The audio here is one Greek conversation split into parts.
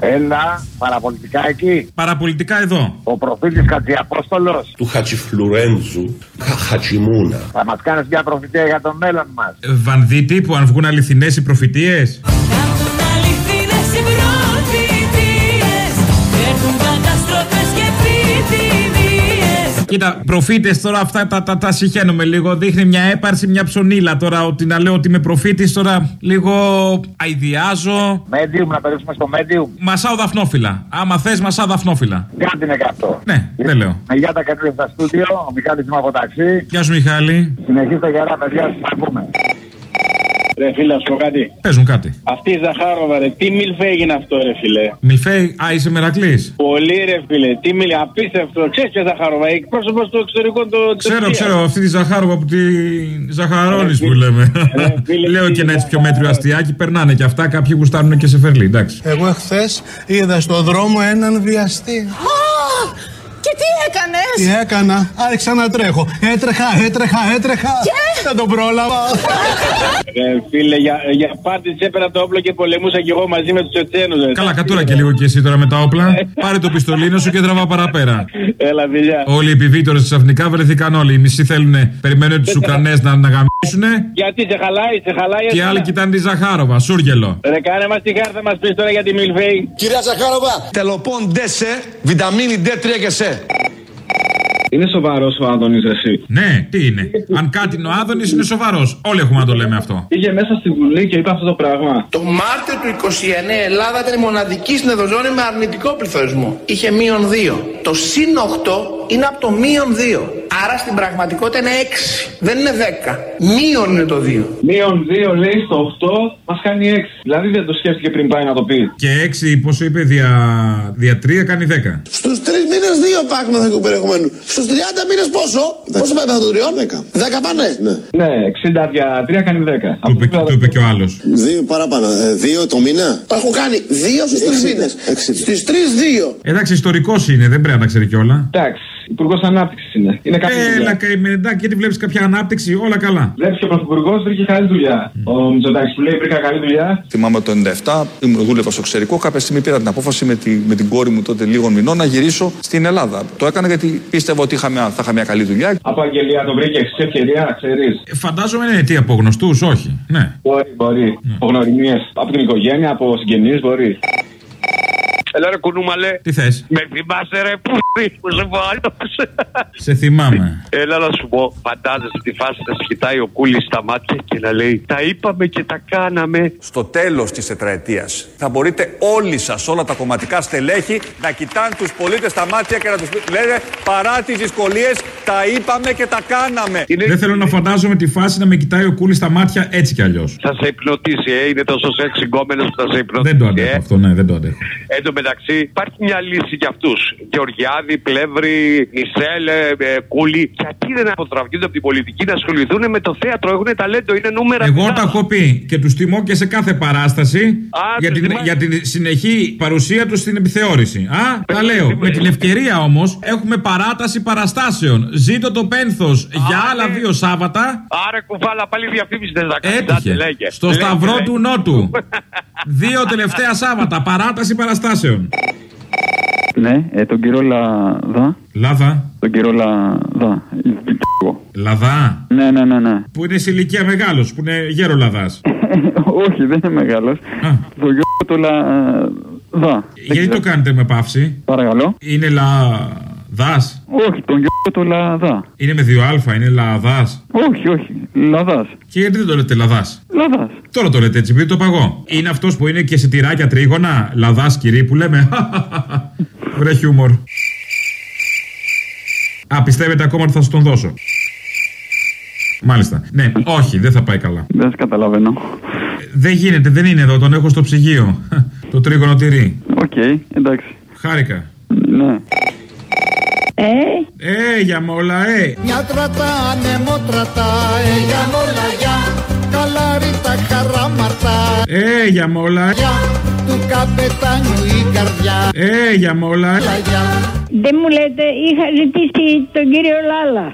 Έλα, παραπολιτικά εκεί. Παραπολιτικά εδώ. Ο προφήτης Κατζιαπόστολος. του Χατσιφλουρέντζου Χατσιμούνα. Θα μας κάνεις μια προφητεία για το μέλλον μας. Ε, Βανδίτη που αν βγουν αληθινές οι προφητείες. Κοίτα, προφήτες τώρα αυτά τα, τα, τα συχαίνομαι λίγο. Δείχνει μια έπαρση, μια ψωνίλα τώρα. Ότι να λέω ότι είμαι προφήτης τώρα λίγο αειδιάζω. Medium, να περάσουμε στο medium. Μασάω δαφνόφυλλα. Άμα θες, μασάω δαφνόφυλλα. Κάτι είναι και αυτό. Ναι, δεν λέω. Με για τα κατρία στα στούντιο, ο Μιχάλης είμαι από ταξί. Γεια σου, Μιχάλη. Συνεχίστε γερά, παιδιά, σας ακούμε. Ρε φίλε, να σου πω κάτι. Παίζουν κάτι. Αυτή η Ζαχάροβα, ρε, τι μιλφ έγινε αυτό, ρε φίλε. Μιλφέη, α, είσαι μερακλής. Πολύ ρε φίλε, τι μιλ, απίστευτο. Ξέρεις ποια Ζαχάροβα, εκπρόσωπος του εξωτερικού του. της Ξέρω, Τουρκίας. ξέρω, αυτή τη Ζαχάροβα που τη ζαχαρώνεις που λέμε. φίλε, Λέω και ένα έτσι πιο φίλε. μέτριο αστιάκι, περνάνε και αυτά. Κάποιοι γουστάρουν και σε φερλί, εντάξει. Εγώ εχθές είδα στο δρόμο έναν βιαστή. Και τι έκανες; Τι έκανα, άρχισα να τρέχω. Έτρεχα, έτρεχα, έτρεχα. Δεν τον πρόλαβα. Ρε φίλε, για, για πάρτι έπαιρνα το όπλο και πολεμούσα κι εγώ μαζί με τους Τσετσένου. Καλά, κατούρα και λίγο και εσύ τώρα με τα όπλα. Πάρε το πιστολίνο σου και τραβά παραπέρα. Έλα, δουλειά. Όλοι οι επιβίτορες ξαφνικά βρεθήκαν όλοι. Οι μισοί θέλουν, περιμένουν τους Ουκρανές να, να γαμίσουνε. Γιατί σε χαλάει, σε χαλάει. Και οι εσένα. άλλοι κοιτάνε τη Ζαχάροβα, σούργελο. Ρε, κάνε μας τη χάρη, θα μας πει τώρα για τη Μιλφέη. Κυρία Ζαχάροβα, τελοπών ντεσέ, βιταμίνη D3 και σε. Είναι σοβαρός ο Άδωνης, εσύ. Ναι, τι είναι. Αν κάτι είναι ο Άδωνης, είναι σοβαρός. Όλοι έχουμε να το λέμε αυτό. Πήγε μέσα στη Βουλή και είπε αυτό το πράγμα. Το Μάρτιο του 29 η Ελλάδα ήταν η μοναδική στην Ευρωζώνη με αρνητικό πληθωρισμό. Είχε μείον 2. Το συν 8 είναι από το μείον 2. Άρα στην πραγματικότητα είναι 6. Δεν είναι 10. Μείον είναι το 2. Μείον 2 λέει στο 8 μας κάνει 6. Δηλαδή δεν το σκέφτηκε πριν πάει να το πει. Και 6, πόσο είπε, δια, δια 3 κάνει 10. Στους 3 μήνες 2 πάκ μαθητικού περιεχομένου. Στους 30 μήνες πόσο; Πόσο πάει μαθητικό τριών; 10. 10 πάνε; Ναι. Ναι, 60 δια 3 κάνει 10. Του είπε, του είπε και ο άλλος. Δύο παραπάνω. Ε, δύο το μήνα; Έχω κάνει δύο στους τρεις μήνες. Στι τρεις δύο. Εντάξει, ιστορικός είναι, δεν πρέπει να τα ξέρει κιόλα. Εντάξει, υπουργός ανάπτυξης είναι. Είναι κάτι Έλα, καημενεντά, και τι βλέπεις κάποια ανάπτυξη, όλα καλά. Βλέπεις και ο πρωθυπουργός βρήκε καλή δουλειά. Ο Μητσοτάκης που λέει βρήκα καλή δουλειά. Θυμάμαι το 97, ήμουν- δούλευα στο εξωτερικό. Κάποια στιγμή πήρα την απόφαση με, τη, με την κόρη μου τότε λίγων μηνών να γυρίσω στην Ελλάδα. Το έκανα γιατί πίστευα ότι είχα μια, θα είχα μια καλή δουλειά. Από αγγελία το βρήκε σε ευκαιρία, ξέρεις. Ε, Φαντάζομαι είναι τι από γνωστούς, όχι. Ναι. Μπορεί, μπορεί. Από γνωριμίες. Από την οικογένεια, από συγγενείς, μπορεί. Έλα ρε κουνούμαλε. Τι θες, Με θυμάσαι ρε που που σε βάλω. σε θυμάμαι. Έλα να σου πω, φαντάζεσαι τη φάση να σκητάει ο Κούλης στα μάτια και να λέει Τα είπαμε και τα κάναμε. Στο τέλος της τετραετίας θα μπορείτε όλοι σας, όλα τα κομματικά στελέχη, να κοιτάνε τους πολίτες στα μάτια και να τους λένε παρά τις δυσκολίες τα είπαμε και τα κάναμε. Δεν θέλω να φαντάζομαι τη φάση να με κοιτάει ο κούλης στα μάτια έτσι κι αλλιώς. Θα σε υπνοτήσει, ε. Είναι τόσο σεξ γκόμενος που θα σε υπνοτήσει. Δεν το αντέχω ε. αυτό, ναι, δεν το αντέχω. Εν τω μεταξύ, υπάρχει μια λύση για αυτούς. Γεωργιάδη, Πλεύρη, Μισελ, ε, ε, Κούλη. Γιατί δεν αποτραβιούνται από την πολιτική να ασχοληθούν με το θέατρο. Έχουν ταλέντο, είναι νούμερα. Εγώ δυνατά. τα έχω πει και τους τιμώ και σε κάθε παράσταση για, τους την, τιμάς. για την συνεχή παρουσία τους στην επιθεώρηση. Α, τα λέω. Με την ευκαιρία όμως έχουμε παράταση παραστάσεων. Ζήτω το πένθος για άλλα δύο Σάββατα. Άρε κουβάλα, πάλι διαφήμιση δεν θα κάνεις. Άντε, Έτυχε. λέγε. Στο Λέγε, Σταυρό λέγε. του Νότου. Δύο τελευταία Σάββατα. Παράταση παραστάσεων. Ναι, ε, τον κύριο Λαδά. Λάδα. Τον κύριο Λαδά. Λαδά. Ναι, ναι, ναι, ναι. Που είναι σε ηλικία μεγάλος, που είναι γέρο λαδά. Όχι, δεν είναι μεγάλος. Το γιο του Λαδά. Γιατί το κάνετε με παύση. Παρακαλώ. Είναι λαδά. Όχι, τον γιο του Λαδά. Είναι με δύο αλφα, είναι λαδάς. Όχι, όχι. Λαδάς. Και γιατί δεν το λέτε λαδάς; Λαδάς. Τώρα το λέτε έτσι, επειδή το παγώ. Είναι αυτός που είναι και σε τυράκια τρίγωνα, λαδάς κυρί που λέμε. Βρε χιούμορ. Α, πιστεύετε ακόμα ότι θα σας τον δώσω; Μάλιστα. Ναι, όχι, δεν θα πάει καλά. Δεν σε καταλαβαίνω. Δεν γίνεται, δεν είναι εδώ, τον έχω στο ψυγείο. το τρίγωνο τυρί. Οκ, εντάξει. Χάρηκα. Ναι. Ε, Ε, για μόλα, ε. Μια τρατάνε, μο τρατάει, για μόλα, για καλάρι τα χαράματα. Ε, για μόλα. Για του καπετάνιου η καρδιά. Ε, για μόλα. Για δεν μου λέτε, είχα ζητήσει τον κύριο Λάλα.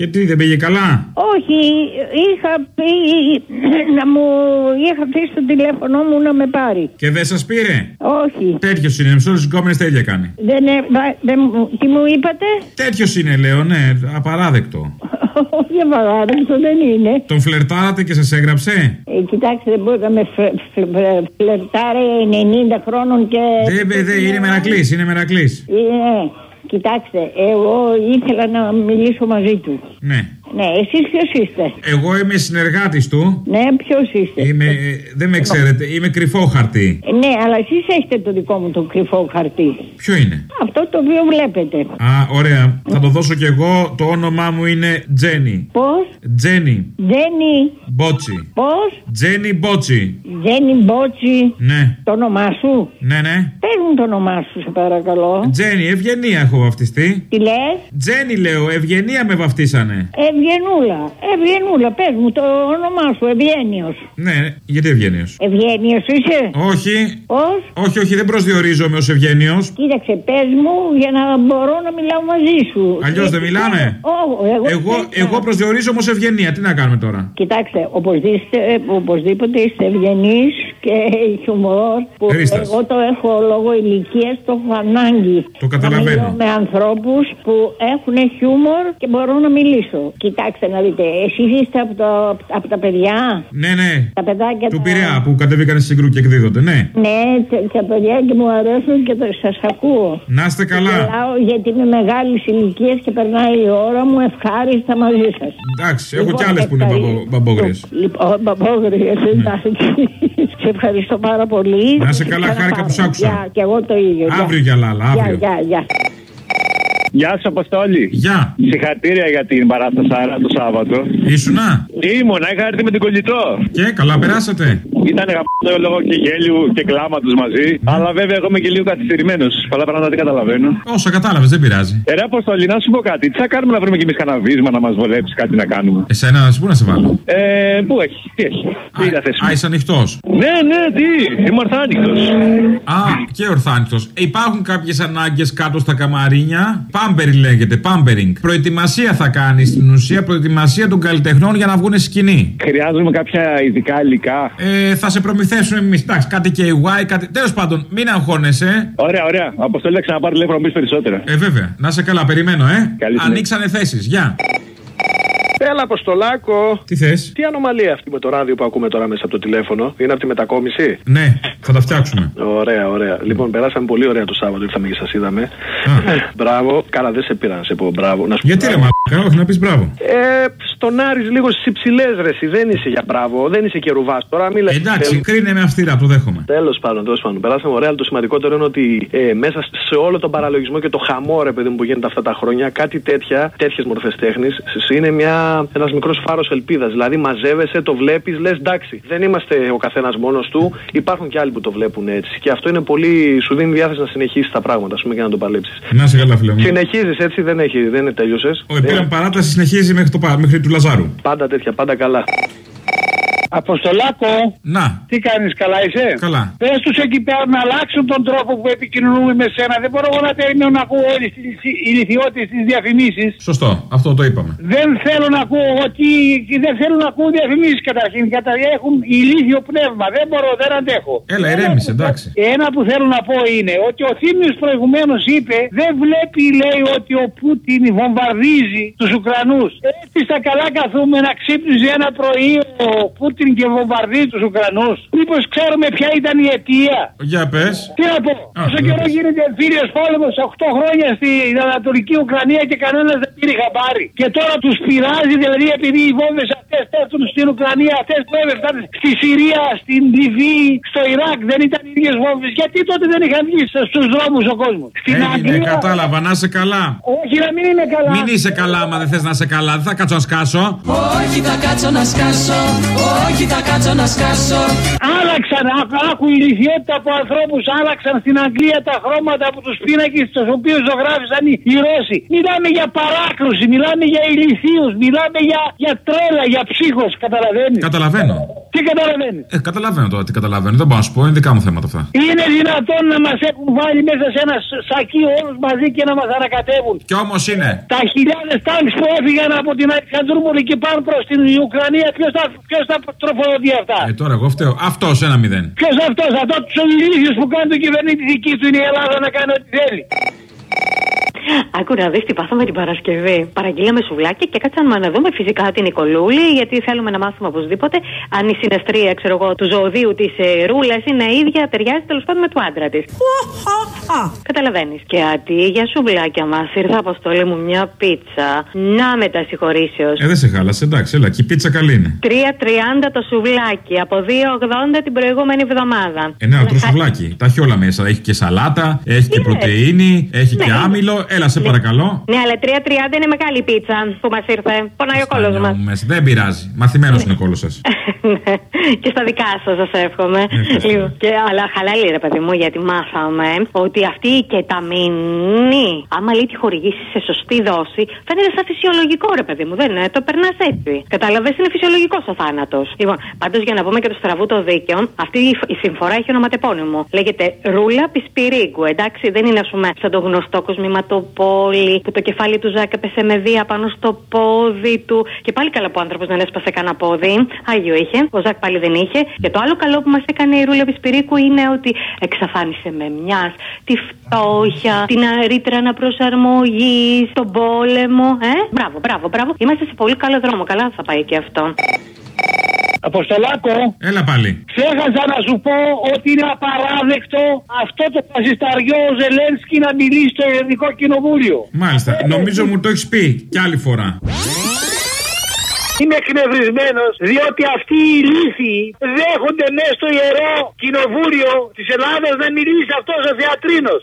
Και τι, δεν πήγε καλά; Όχι, είχα πει να μου. είχα αφήσει το τηλέφωνο μου να με πάρει. Και δεν σας πήρε; Όχι. Τέτοιος είναι. Με όλε τι γκόμενε τα ίδια κάνει. Δεν, ε- βα- δεν μου- τι μου είπατε; Τέτοιος είναι, λέω, ναι, απαράδεκτο. Όχι απαράδεκτο, δεν είναι. Τον φλερτάρατε και σας έγραψε; Ε, κοιτάξτε, δεν μπορεί να με φλε- φλε- φλερτάρει 90 χρόνων και. Δεν, δεν, δεν, είναι μερακλής, είναι μερακλής. Ε, κοιτάξτε, εγώ ήθελα να μιλήσω μαζί του. Ναι. Ναι, εσείς ποιος είστε; Εγώ είμαι συνεργάτης του. Ναι, ποιος είστε; Είμαι, ε, δεν με ξέρετε, είμαι κρυφό χαρτί. Ε, Ναι, αλλά εσείς έχετε το δικό μου το κρυφό χαρτί. Ποιο είναι; Αυτό το οποίο βλέπετε. Α, ωραία. Θα το δώσω κι εγώ. Το όνομά μου είναι Τζένι. Πώς; Τζένι. Τζένι. Μπότσι. Πώς; Τζένι Μπότσι. Τζένι Μπότσι. Ναι. Το όνομά σου; Ναι, ναι. Πες μου το όνομά σου, σε παρακαλώ. Τζένι, Ευγενία έχω βαφτιστεί. Τι λες; Τζένι λέω, Ευγενία με βαφτίσανε. Ευγενούλα. Ευγενούλα, πες μου το όνομά σου. Ευγένιος. Ναι, γιατί Ευγένιος; Ευγένιος είσαι; Όχι. Πώς; Όχι, όχι, δεν προσδιορίζομαι ως Ευγένιο. Κοίταξε, πες μου για να μπορώ να μιλάω μαζί σου. Αλλιώς δεν μιλάμε. Ω, εγώ, Εγώ, εγώ προσδιορίζομαι ως Ευγενία. Τι να κάνουμε τώρα; Κοιτάξτε, οπωσδήποτε, οπωσδήποτε είστε ευγενείς και χιουμορ που Χρήστας. εγώ το έχω λόγω ηλικίας, το έχω ανάγκη. Το καταλαβαίνω. Να μιλώ με ανθρώπους που έχουν χιούμορ και μπορώ να μιλήσω. Κοιτάξτε να δείτε, εσείς είστε από, το, από τα παιδιά; Ναι, ναι. Τα παιδάκια Του τα- Πειραιά που κατεβήκαν στη συγκρού και εκδίδονται, ναι. Ναι, τε- τα παιδιά και μου αρέσουν και σας ακούω. Να είστε καλά. Μιλάω γιατί είμαι μεγάλης ηλικίας και περνάει η ώρα μου ευχάριστα μαζί σας. Εντάξει, έχω κι άλλες που είναι μπαμπο- μπαμπόγριε. Λοιπόν, μπαμπόγριε, εντάξει. Σε ευχαριστώ πάρα πολύ. Να είσαι καλά, χάρηκα που σ' άκουσα. Γεια, και εγώ το ίδιο. Γεια. Αύριο για λάλα, αύριο. Γεια, γεια, γεια. Γεια σα, Αποστόλη. Γεια. Συγχαρητήρια για την παράσταση το Σάββατο. Ήσουνα. Ήμουνα, είχα έρθει με την κολλητό. Και καλά, περάσατε. Ήταν γαμπτό λόγω και γέλιου και κλάματος μαζί. Αλλά βέβαια εγώ είμαι και λίγο καθυστερημένος. Πολλά πράγματα δεν καταλαβαίνω. Όσα κατάλαβες, δεν πειράζει. Ε, ρε Αποστολή, να σου πω κάτι. Τι θα κάνουμε να βρούμε κι εμείς κανένα βίσμα να μας βολέψει κάτι να κάνουμε; Εσένα, πού να σε βάλω. Ε, πού έχει, τι έχει. Τι είναι θέση. Α, είσαι ανοιχτός. Ναι, ναι, τι. Είμαι ορθάνικτο. Α, και ορθάνητο. Υπάρχουν κάποιες ανάγκες κάτω στα καμαρίνια; Πάμπερι λέγεται, πάμπερινγκ. Προετοιμασία θα κάνεις στην ουσία, προετοιμασία των καλλιτεχνών για να βγουν σκηνή. Χρειάζομαι κάποια ειδικά υλικά. Ε, θα σε προμηθεύσουμε εμείς. Εντάξει, κάτι KY, κάτι. Τέλος πάντων, μην αγχώνεσαι. Ωραία, ωραία. Αποστολή, να ξαναπάρει τηλέφωνο να μου πει περισσότερα. Ε, βέβαια. Να σε καλά, περιμένω, ε. Καλή συνέχεια. Ανοίξανε θέσεις. Γεια. Έλα, Αποστολάκο. Τι θες; Τι ανομαλία αυτή με το ράδιο που ακούμε τώρα μέσα από το τηλέφωνο. Είναι από τη μετακόμιση; Ναι, θα τα φτιάξουμε. Ωραία, ωραία. Λοιπόν, περάσαμε πολύ ωραία το Σάββατο. Ήρθαμε και σας είδαμε. Ε, μπράβο. Καλά, δεν σε πήρα να σε πω μπράβο. Να σου πω Γιατί ρε μπράβο. μαλάκα, όχι να πεις μπράβο. Ε, στον Άρης λίγο στις υψηλές ρε. εσύ. Δεν είσαι για μπράβο. Δεν είσαι και ρουβάς. Τώρα μίλα. Εντάξει, κρίνε με αυστηρά, το δέχομαι. Τέλος πάντων, τέλος πάντων. Περάσαμε ωραία, αλλά το σημαντικότερο είναι ότι ε, μέσα σε όλο τον παραλογισμό και το χαμό, ρε παιδί μου, που γίνεται αυτά τα χρόνια, κάτι τέτοια, τέτοιες μορφές τέχνης, είναι ένας μικρός φάρος ελπίδας. Δηλαδή, μαζεύεσαι, το βλέπεις, λες εντάξει, δεν είμαστε ο καθένας μόνος του, υπάρχουν και άλλοι που το βλέπουν έτσι. Και αυτό είναι πολύ, σου δίνει διάθεση να συνεχίσεις τα πράγματα, ας πούμε, και να το παλέψεις. Να σε καλά, φίλε μου. Συνεχίζεις έτσι, δεν, έχει, δεν είναι τέλειωσε. Ο πήραν παράταση συνεχίζει μέχρι, το, πα- μέχρι του Λαζάρου. Πάντα τέτοια, πάντα καλά. Αποστολάκο. Να. Τι κάνεις, καλά είσαι; Καλά. Πες τους εκεί πέρα να αλλάξουν τον τρόπο που επικοινωνούμε με σένα. Δεν μπορώ εγώ να περιμένω να ακούω όλες τις ηλικιότητε τις διαφημίσεις. Σωστό, αυτό το είπαμε. Δεν θέλω να ακούω ότι δεν θέλω να ακούω διαφημίσεις καταρχήν. Κατα... Έχουν ηλίθιο πνεύμα. Δεν μπορώ, δεν αντέχω. Έλα, ηρέμησε, εντάξει. Ένα που θέλω να πω είναι ότι ο Θήμιος προηγουμένως είπε δεν βλέπει λέει ότι ο Πούτιν βομβαρδίζει τους Ουκρανούς. Έτσι στα καλά καθούμε να ξύπνιζε ένα πρωί ο Πούτιν και βομβαρδίζει τους Ουκρανούς. Μήπως ξέρουμε ποια ήταν η αιτία; Για πες. Τι να πω. Όσο καιρό γίνεται εμφύλιος πόλεμος 8 χρόνια στην Ανατολική Ουκρανία και κανένας δεν πήρε χαμπάρι. Και τώρα τους πειράζει δηλαδή επειδή οι βόμβες αυτές πέφτουν στην Ουκρανία, αυτές που έφτασαν στη Συρία, στην Λιβύη, στο Ιράκ δεν ήταν οι ίδιες βόμβες. Γιατί τότε δεν είχαν βγει στους δρόμους ο κόσμος; Στην Έγινε, Αγγλία. κατάλαβα, να είσαι καλά. Όχι να μην είναι καλά. Μην είσαι καλά, άμα δεν θες να είσαι καλά. Δεν θα κάτσω να σκάσω. Όχι θα κάτσω να σκάσω, όχι θα κάτσω να σκάσω. Άλλαξαν, άκου, άκου η ηλικιότητα από ανθρώπους άλλαξαν στην Αγγλία τα χρώματα από τους πίνακες του οποίους ζωγράφησαν οι, οι Ρώσοι. Μιλάμε για παράκρουση, μιλάμε για ηλικίους, μιλάμε για, για τρέλα, για ψύχος, καταλαβαίνεις; Καταλαβαίνω. Τι καταλαβαίνεις; Ε, καταλαβαίνω τώρα τι καταλαβαίνω. Δεν μπορώ να σου πω, είναι δικά μου θέματα αυτά. Είναι δυνατόν να μας έχουν βάλει μέσα σε ένα σ- σακί όλους μαζί και να μας ανακατεύουν. Κι όμως είναι. Τα χιλιάδες τάγκς που έφυγαν από την Αλεξανδρούπολη και πάνε προς την Ουκρανία, ποιος θα, ποιος θα τροφοδοτεί αυτά. Ε, τώρα εγώ φταίω. Αυτός ένα μηδέν. Ποιος αυτός, αυτός τους ηλίθιου που κάνει το κυβερνήτη δική του είναι η Ελλάδα να κάνει ό,τι θέλει. Άκου να δεις τι πάθαμε την Παρασκευή. Παραγγείλαμε σουβλάκι και κάτσαμε να δούμε φυσικά την Νικολούλη, γιατί θέλουμε να μάθουμε οπωσδήποτε αν η συναστρία, ξέρω εγώ, του ζωοδίου της ε, Ρούλας είναι ίδια, ταιριάζει τέλος πάντων με του άντρα της. Καταλαβαίνεις. Και αντί για σουβλάκια μας, ήρθε αποστολή μου μια πίτσα. Να με τα συγχωρήσεως. Ε, δεν σε χάλασε, εντάξει, έλα, και η πίτσα καλή είναι. 3,30 το σουβλάκι από 2,80 την προηγούμενη εβδομάδα. Ε, ναι, αλλά σουβλάκι. Τα έχει όλα μέσα. Έχει και σαλάτα, έχει και Ναι. πρωτενη, έχει και Ναι. άμυλο. Έλα, σε παρακαλώ. Ναι, αλλά 3,30 είναι μεγάλη πίτσα που μας ήρθε. Πονάει ο κόλος μας. Μέσα. Δεν πειράζει. Μαθημένος είναι ο κόλος σας. και στα δικά σας, σας εύχομαι. Λοιπόν, και, αλλά χαλάλι, ρε παιδί μου, γιατί μάθαμε ότι αυτή η κεταμίνη, άμα λέει τη χορηγήσει σε σωστή δόση, φαίνεται σαν φυσιολογικό, ρε παιδί μου. Δεν είναι, το περνάς έτσι. Κατάλαβες, είναι φυσιολογικός ο θάνατος. Λοιπόν, πάντως για να πούμε και το στραβού το δίκαιο, αυτή η, η συμφορά έχει ονοματεπώνυμο. Λέγεται Ρούλα Πισπυρίγκου, εντάξει, δεν είναι ας πούμε σαν το γνωστό κοσμηματοπόλη που το κεφάλι του Ζάκ έπεσε με βία πάνω στο πόδι του. Και πάλι καλά που ο άνθρωπος δεν έσπασε κανένα πόδι. Άγιο είχε. Ο Ζακ πάλι δεν είχε. Και το άλλο καλό που μας έκανε η Ρούλα Πισπυρίκου είναι ότι εξαφάνισε με μιας τη φτώχεια, την ρήτρα αναπροσαρμογή, τον πόλεμο. Ε; Μπράβο, μπράβο, μπράβο. Είμαστε σε πολύ καλό δρόμο. Καλά θα πάει και αυτό. Αποστολάκο, Έλα πάλι. ξέχασα να σου πω ότι είναι απαράδεκτο αυτό το φασισταριό ο Ζελένσκι να μιλήσει στο Ελληνικό Κοινοβούλιο. Μάλιστα. Νομίζω μου το έχεις πει κι άλλη φορά. Είμαι εκνευρισμένος διότι αυτοί οι ηλίθιοι δέχονται μέσα στο ιερό κοινοβούλιο της Ελλάδας να μιλήσει αυτός ο θεατρίνος.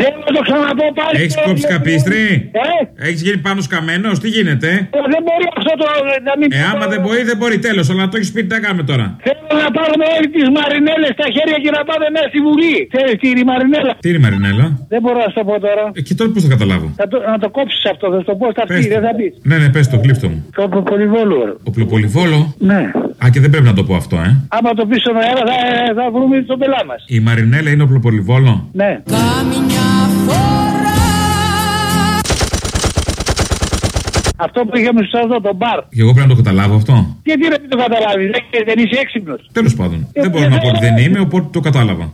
Θέλω να το ξαναπώ πάλι. Έχεις κόψει καπίστρι. Ε, Έχεις γίνει πάνω καμένο. Τι γίνεται; δεν μπορεί αυτό το να μην. Ε, άμα δεν μπορεί, δεν μπορεί. Τέλος. Αλλά το έχεις πει, τι να κάνουμε τώρα; Θέλω να πάρουμε όλοι τις μαρινέλες στα χέρια και να πάμε μέσα στη Βουλή. Ξέρεις τι είναι η μαρινέλα; Τι είναι η Μαρινέλα; Δεν μπορώ να σου το πω τώρα. Ε, και τώρα πώς θα καταλάβω; Θα το, να το κόψεις αυτό, θα σου το πω στα Πες πει, το. δεν θα πεις. Ναι, ναι, πες το, γλύφτο μου. Το πολυβόλο. Οπλοπολιβόλο. Ναι. Α, και δεν πρέπει να το πω αυτό, ε. Άμα το πεις στον αέρα θα, θα βρούμε τον πελά μας. Η Μαρινέλα είναι οπλοπολιβόλο. Ναι. Αυτό που είχαμε στο εδώ, τον μπαρ. Και εγώ πρέπει να το καταλάβω αυτό. Γιατί να μην το καταλάβεις, δεν, δεν είσαι έξυπνος. Τέλος πάντων. Δεν μπορώ να πω ότι δεν είμαι, οπότε το κατάλαβα.